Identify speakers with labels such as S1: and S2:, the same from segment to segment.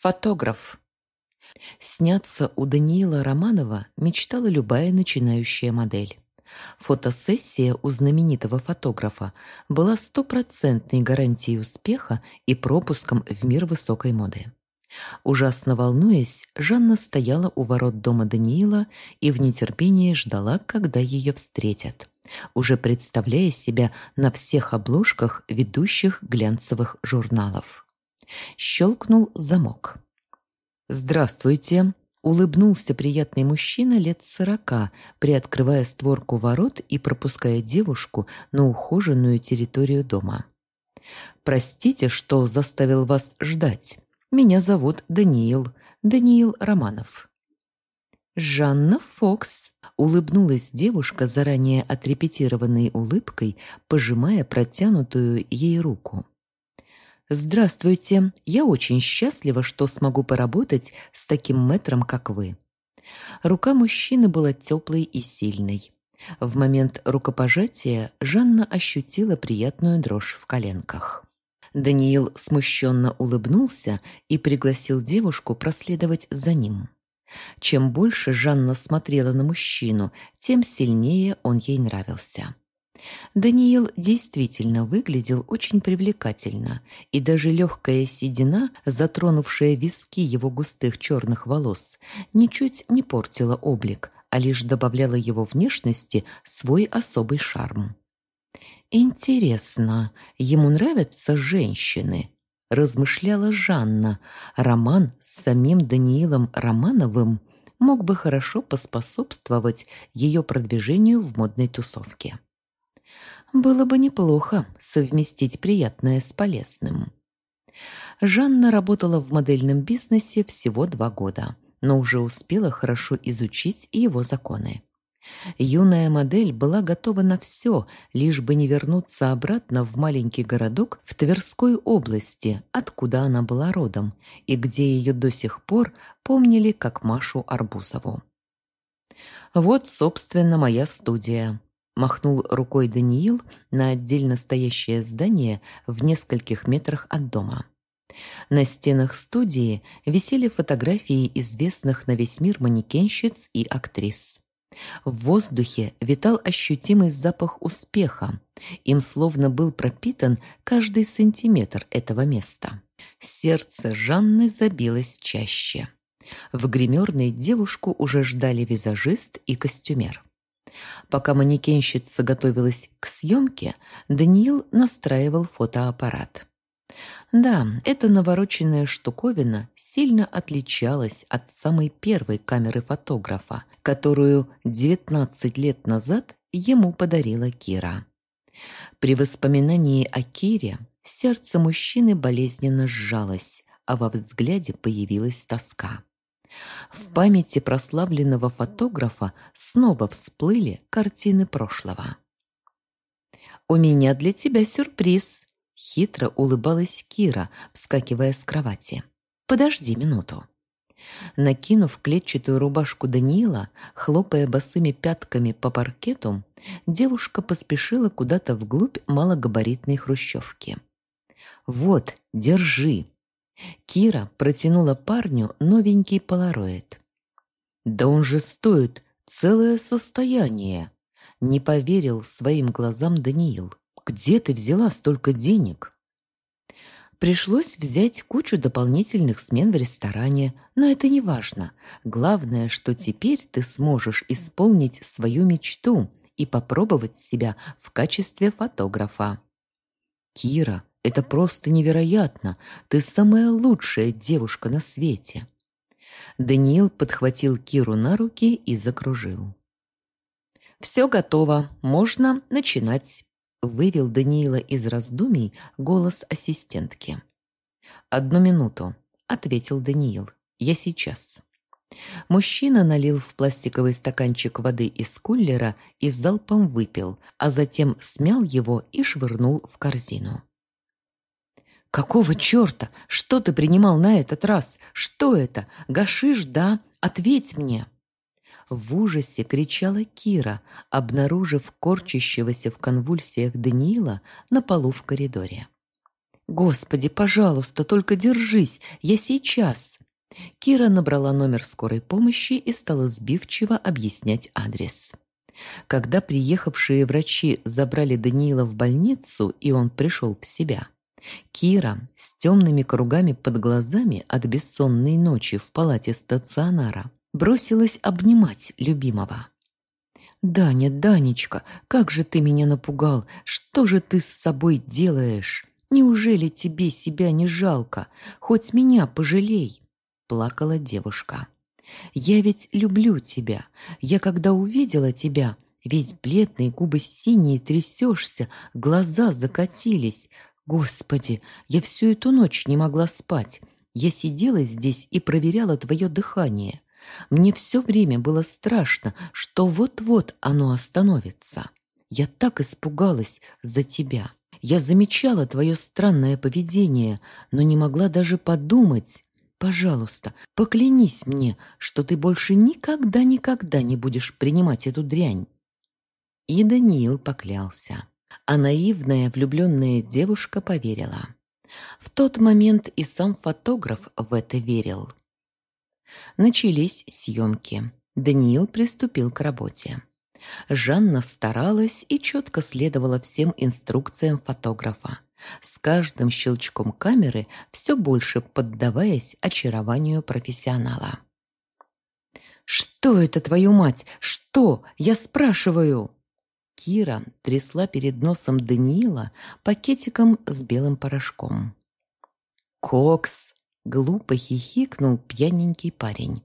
S1: Фотограф. Сняться у Даниила Романова мечтала любая начинающая модель. Фотосессия у знаменитого фотографа была стопроцентной гарантией успеха и пропуском в мир высокой моды. Ужасно волнуясь, Жанна стояла у ворот дома Даниила и в нетерпении ждала, когда ее встретят, уже представляя себя на всех обложках ведущих глянцевых журналов. Щелкнул замок. «Здравствуйте!» — улыбнулся приятный мужчина лет сорока, приоткрывая створку ворот и пропуская девушку на ухоженную территорию дома. «Простите, что заставил вас ждать. Меня зовут Даниил, Даниил Романов». «Жанна Фокс», — улыбнулась девушка заранее отрепетированной улыбкой, пожимая протянутую ей руку. «Здравствуйте. Я очень счастлива, что смогу поработать с таким мэтром, как вы». Рука мужчины была теплой и сильной. В момент рукопожатия Жанна ощутила приятную дрожь в коленках. Даниил смущенно улыбнулся и пригласил девушку проследовать за ним. Чем больше Жанна смотрела на мужчину, тем сильнее он ей нравился. Даниил действительно выглядел очень привлекательно, и даже легкая седина, затронувшая виски его густых черных волос, ничуть не портила облик, а лишь добавляла его внешности свой особый шарм. «Интересно, ему нравятся женщины?» – размышляла Жанна. Роман с самим Даниилом Романовым мог бы хорошо поспособствовать ее продвижению в модной тусовке. Было бы неплохо совместить приятное с полезным. Жанна работала в модельном бизнесе всего два года, но уже успела хорошо изучить его законы. Юная модель была готова на все, лишь бы не вернуться обратно в маленький городок в Тверской области, откуда она была родом, и где ее до сих пор помнили как Машу Арбузову. Вот, собственно, моя студия. Махнул рукой Даниил на отдельно стоящее здание в нескольких метрах от дома. На стенах студии висели фотографии известных на весь мир манекенщиц и актрис. В воздухе витал ощутимый запах успеха. Им словно был пропитан каждый сантиметр этого места. Сердце Жанны забилось чаще. В гримерной девушку уже ждали визажист и костюмер. Пока манекенщица готовилась к съемке, Даниил настраивал фотоаппарат. Да, эта навороченная штуковина сильно отличалась от самой первой камеры фотографа, которую 19 лет назад ему подарила Кира. При воспоминании о Кире сердце мужчины болезненно сжалось, а во взгляде появилась тоска. В памяти прославленного фотографа снова всплыли картины прошлого. «У меня для тебя сюрприз», — хитро улыбалась Кира, вскакивая с кровати. «Подожди минуту». Накинув клетчатую рубашку Даниила, хлопая босыми пятками по паркету, девушка поспешила куда-то вглубь малогабаритной хрущевки. «Вот, держи!» Кира протянула парню новенький полароид. «Да он же стоит целое состояние!» Не поверил своим глазам Даниил. «Где ты взяла столько денег?» Пришлось взять кучу дополнительных смен в ресторане, но это не важно. Главное, что теперь ты сможешь исполнить свою мечту и попробовать себя в качестве фотографа. «Кира, это просто невероятно. Ты самая лучшая девушка на свете. Даниил подхватил Киру на руки и закружил. «Все готово. Можно начинать», — вывел Даниила из раздумий голос ассистентки. «Одну минуту», — ответил Даниил. «Я сейчас». Мужчина налил в пластиковый стаканчик воды из кулера и залпом выпил, а затем смял его и швырнул в корзину. «Какого черта? Что ты принимал на этот раз? Что это? Гашиш, да? Ответь мне!» В ужасе кричала Кира, обнаружив корчащегося в конвульсиях Даниила на полу в коридоре. «Господи, пожалуйста, только держись, я сейчас!» Кира набрала номер скорой помощи и стала сбивчиво объяснять адрес. Когда приехавшие врачи забрали Даниила в больницу, и он пришел в себя, Кира с темными кругами под глазами от бессонной ночи в палате стационара бросилась обнимать любимого. «Даня, Данечка, как же ты меня напугал! Что же ты с собой делаешь? Неужели тебе себя не жалко? Хоть меня пожалей!» Плакала девушка. «Я ведь люблю тебя. Я когда увидела тебя, весь бледный, губы синие, трясешься, глаза закатились. Господи, я всю эту ночь не могла спать. Я сидела здесь и проверяла твое дыхание. Мне все время было страшно, что вот-вот оно остановится. Я так испугалась за тебя. Я замечала твое странное поведение, но не могла даже подумать. Пожалуйста, поклянись мне, что ты больше никогда-никогда не будешь принимать эту дрянь. И Даниил поклялся. А наивная влюбленная девушка поверила. В тот момент и сам фотограф в это верил. Начались съемки. Даниил приступил к работе. Жанна старалась и четко следовала всем инструкциям фотографа, с каждым щелчком камеры все больше поддаваясь очарованию профессионала. «Что это, твою мать? Что? Я спрашиваю!» Кира трясла перед носом Даниила пакетиком с белым порошком. «Кокс!» Глупо хихикнул пьяненький парень.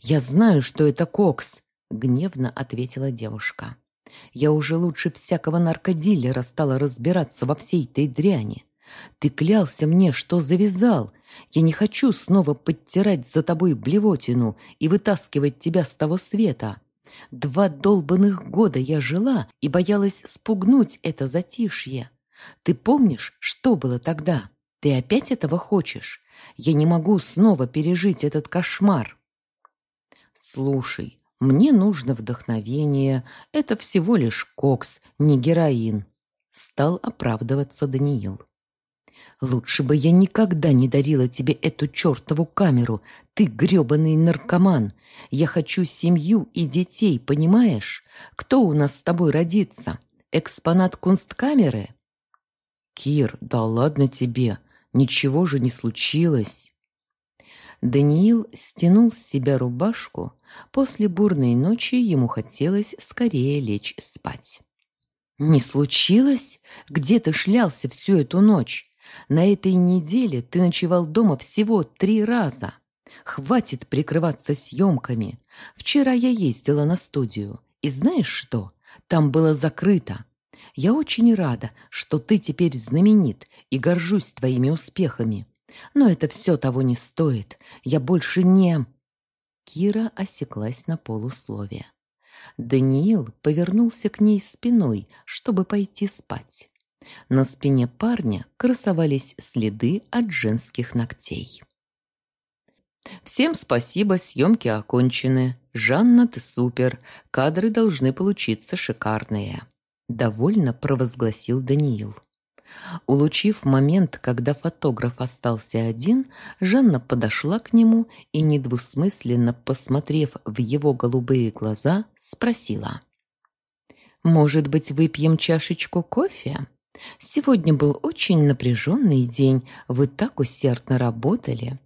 S1: «Я знаю, что это кокс!» — гневно ответила девушка. «Я уже лучше всякого наркодилера стала разбираться во всей этой дряни. Ты клялся мне, что завязал. Я не хочу снова подтирать за тобой блевотину и вытаскивать тебя с того света. Два долбанных года я жила и боялась спугнуть это затишье. Ты помнишь, что было тогда?» Ты опять этого хочешь? Я не могу снова пережить этот кошмар. Слушай, мне нужно вдохновение. Это всего лишь кокс, не героин. Стал оправдываться Даниил. Лучше бы я никогда не дарила тебе эту чертову камеру. Ты грёбаный наркоман. Я хочу семью и детей, понимаешь? Кто у нас с тобой родится? Экспонат кунсткамеры? Кир, да ладно тебе. Ничего же не случилось. Даниил стянул с себя рубашку. После бурной ночи ему хотелось скорее лечь спать. «Не случилось? Где ты шлялся всю эту ночь? На этой неделе ты ночевал дома всего три раза. Хватит прикрываться съемками. Вчера я ездила на студию. И знаешь что? Там было закрыто. Я очень рада, что ты теперь знаменит и горжусь твоими успехами. Но это все того не стоит. Я больше не...» Кира осеклась на полусловие. Даниил повернулся к ней спиной, чтобы пойти спать. На спине парня красовались следы от женских ногтей. «Всем спасибо, съемки окончены. Жанна, ты супер. Кадры должны получиться шикарные». Довольно провозгласил Даниил. Улучив момент, когда фотограф остался один, Жанна подошла к нему и, недвусмысленно посмотрев в его голубые глаза, спросила. «Может быть, выпьем чашечку кофе? Сегодня был очень напряженный день, вы так усердно работали.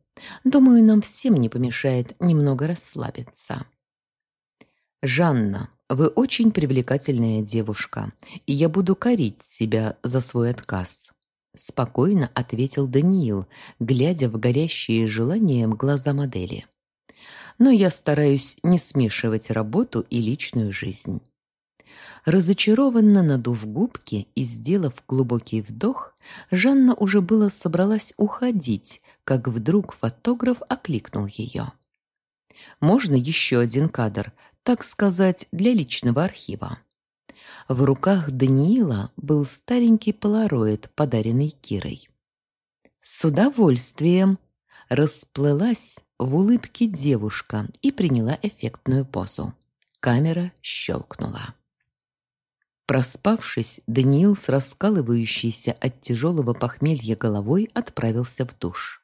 S1: Думаю, нам всем не помешает немного расслабиться». «Жанна, вы очень привлекательная девушка, и я буду корить себя за свой отказ», – спокойно ответил Даниил, глядя в горящие желанием глаза модели. «Но я стараюсь не смешивать работу и личную жизнь». Разочарованно надув губки и сделав глубокий вдох, Жанна уже было собралась уходить, как вдруг фотограф окликнул ее. «Можно еще один кадр? так сказать, для личного архива. В руках Даниила был старенький полароид, подаренный Кирой. «С удовольствием!» Расплылась в улыбке девушка и приняла эффектную позу. Камера щелкнула. Проспавшись, Даниил с раскалывающейся от тяжелого похмелья головой отправился в душ.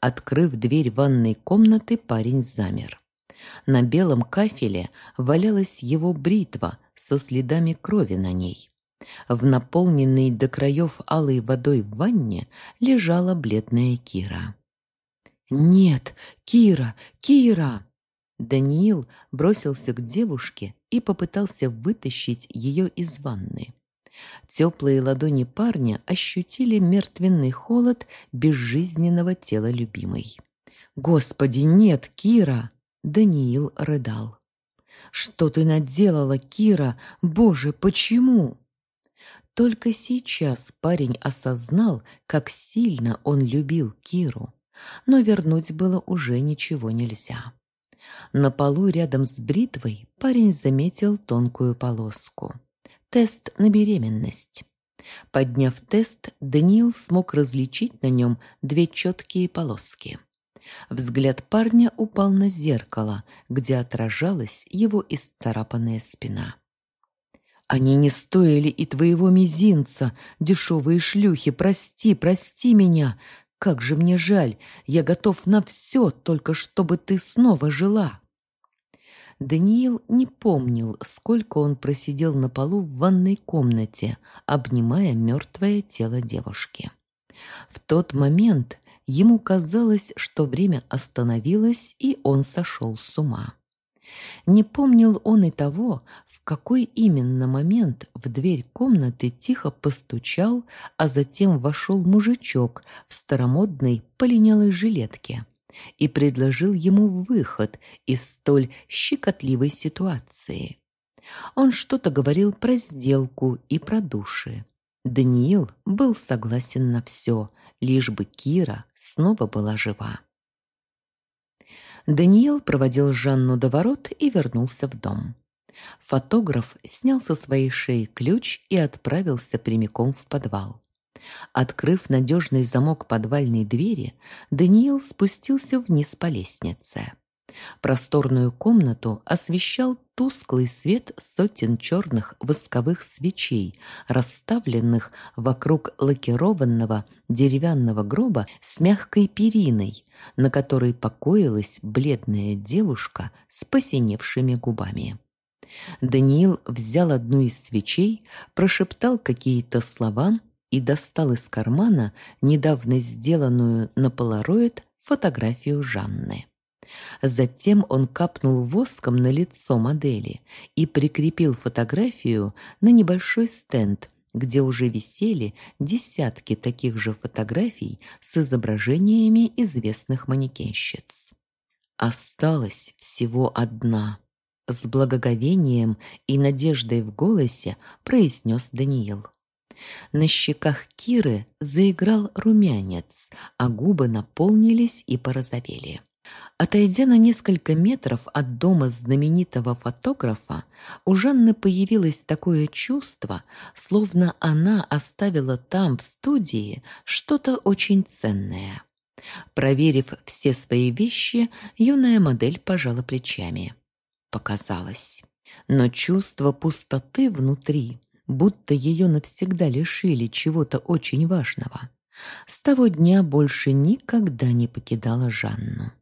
S1: Открыв дверь ванной комнаты, парень замер. На белом кафеле валялась его бритва со следами крови на ней. В наполненной до краев алой водой в ванне лежала бледная Кира. «Нет, Кира, Кира!» Даниил бросился к девушке и попытался вытащить ее из ванны. Теплые ладони парня ощутили мертвенный холод безжизненного тела любимой. «Господи, нет, Кира!» Даниил рыдал. «Что ты наделала, Кира? Боже, почему?» Только сейчас парень осознал, как сильно он любил Киру, но вернуть было уже ничего нельзя. На полу рядом с бритвой парень заметил тонкую полоску. Тест на беременность. Подняв тест, Даниил смог различить на нем две четкие полоски. Взгляд парня упал на зеркало, где отражалась его исцарапанная спина. «Они не стоили и твоего мизинца, дешевые шлюхи, прости, прости меня! Как же мне жаль, я готов на все, только чтобы ты снова жила!» Даниил не помнил, сколько он просидел на полу в ванной комнате, обнимая мертвое тело девушки. В тот момент Ему казалось, что время остановилось, и он сошел с ума. Не помнил он и того, какой именно момент в дверь комнаты тихо постучал, а затем вошел мужичок в старомодной полинялой жилетке и предложил ему выход из столь щекотливой ситуации. Он что-то говорил про сделку и про души. Даниил был согласен на все, лишь бы Кира снова была жива. Даниил проводил Жанну до ворот и вернулся в дом. Фотограф снял со своей шеи ключ и отправился прямиком в подвал. Открыв надежный замок подвальной двери, Даниил спустился вниз по лестнице. Просторную комнату освещал тусклый свет сотен черных восковых свечей, расставленных вокруг лакированного деревянного гроба с мягкой периной, на которой покоилась бледная девушка с посиневшими губами. Даниил взял одну из свечей, прошептал какие-то слова и достал из кармана недавно сделанную на полароид фотографию Жанны. Затем он капнул воском на лицо модели и прикрепил фотографию на небольшой стенд, где уже висели десятки таких же фотографий с изображениями известных манекенщиц. Осталась всего одна. С благоговением и надеждой в голосе произнес Даниил. На щеках Киры заиграл румянец, а губы наполнились и порозовели. Отойдя на несколько метров от дома знаменитого фотографа, у Жанны появилось такое чувство, словно она оставила там, в студии, что-то очень ценное. Проверив все свои вещи, юная модель пожала плечами. Показалось. Но чувство пустоты внутри, будто ее навсегда лишили чего-то очень важного, с того дня больше никогда не покидала Жанну.